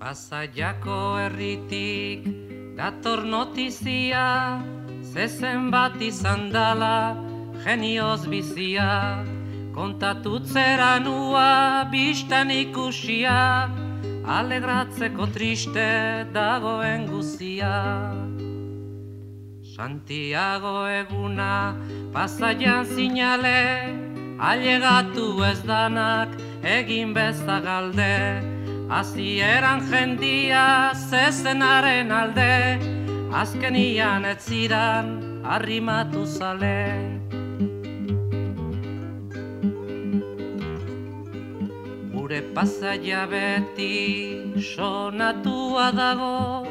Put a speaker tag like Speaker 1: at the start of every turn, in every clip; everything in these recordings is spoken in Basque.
Speaker 1: Pasaiako herritik dator notizia, zezen bat izan dala genioz bizia, kontatutzera nua biztan ikusia, alegratzeko triste dagoen guzia. Santiago eguna pasaian zinale, ailegatu ez danak egin bezagalde, Azieran jendia zezenaren alde, azkenian ez ziran arrimatu zale. Gure pasaia beti sonatua dago,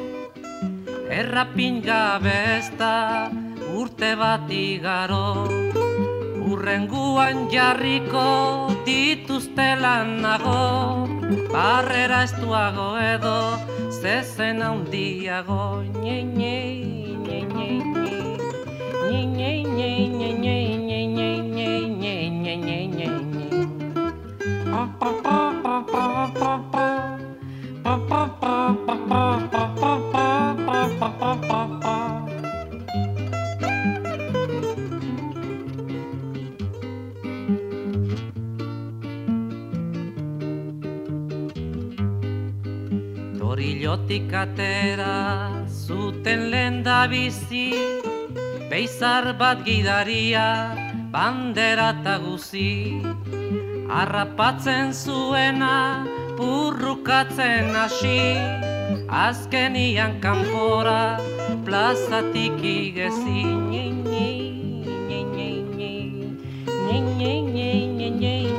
Speaker 1: errapin gabe urte bat igaro. Urrenguan jarriko dituztelan nago, Barrera estuago edo zezen handiago nye nye nye nye nye nye nye nye nye nye nye nye nye nye nye nye pa pa Torilotik atera zuten lenda bizi Beizar bat gidaria bandera eta guzi Arrapatzen zuena purrukatzen hasi Azkenian kanpora plazatik igezi Nye, nye, nye, nye, nye, nye, nye, nye, nye, nye, nye,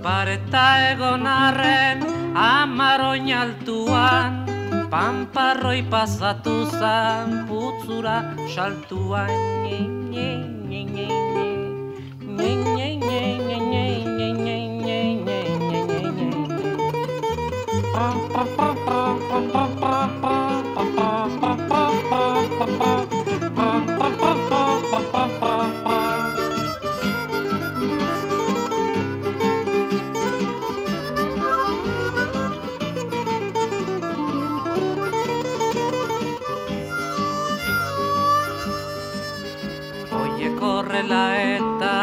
Speaker 1: Pareta egon arren amaroin altuan Pamparroi pasatu zan putzura saltuan Nye, nye, nye, nye, nye. Nye, Korrela eta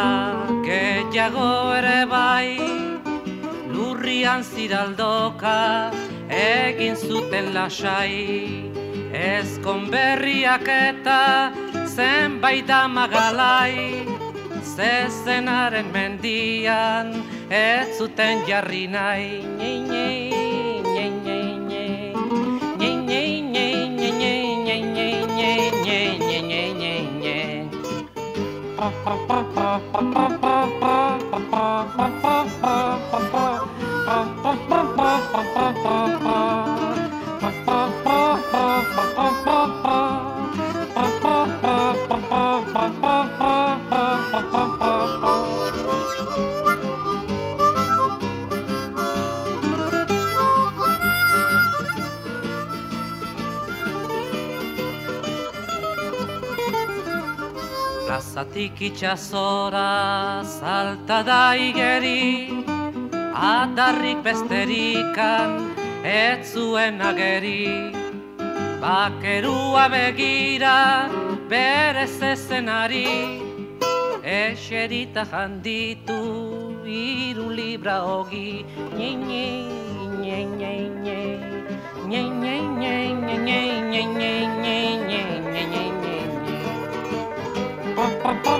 Speaker 1: gehiago ere bai. Lurrian ziraldoka egin zuten lasai. Ez konberriak eta zenbait amagalai. Zezenaren mendian ez zuten jarri nahi. Nye, nye, nye, per per per per Plazatik itxazora salta da igeri Adarrik besterikan ez zuen ageri Bakerua begira bere zezenari Eserita janditu iru libra hogi Nye, nye, nye, nye, nye Nye, nye, nye, nye, nye, nye, nye, nye, nye, nye, nye, nye, nye. ba, ba.